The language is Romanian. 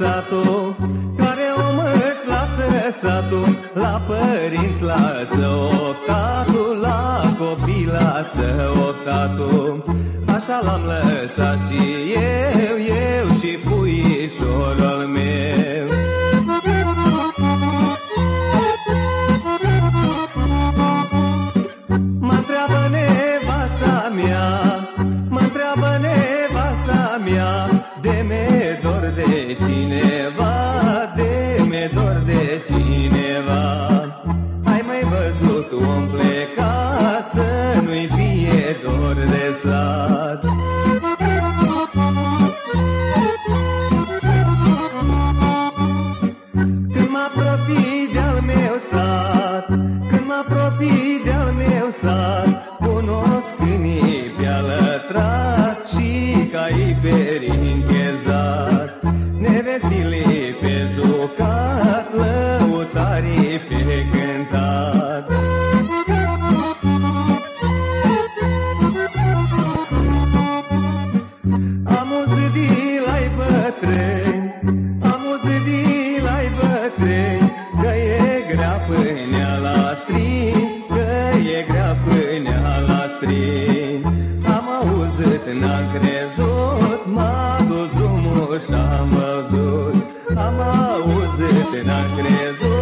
satul, care om își lasă satul, la părinți lasă optatul, la copii lasă optatul. Așa l-am lăsat și eu, eu și puișorul de me dor de cineva, de me dor de cineva. Ai mai văzut un plecat să nu-i fie dor de sat? Când mă apropii de-al meu sat, când mă apropii de-al meu sat, cunosc câinii pe Nevestile pe jucat, lăutarii pe cântat. Am auzit de la bătrâni, am auzit de la bătrâni, Că e grea pâinea la strin, că e grea pâinea la strin. Am auzit, n-am crezut, și-am văzut Am auzit, n-am crezut.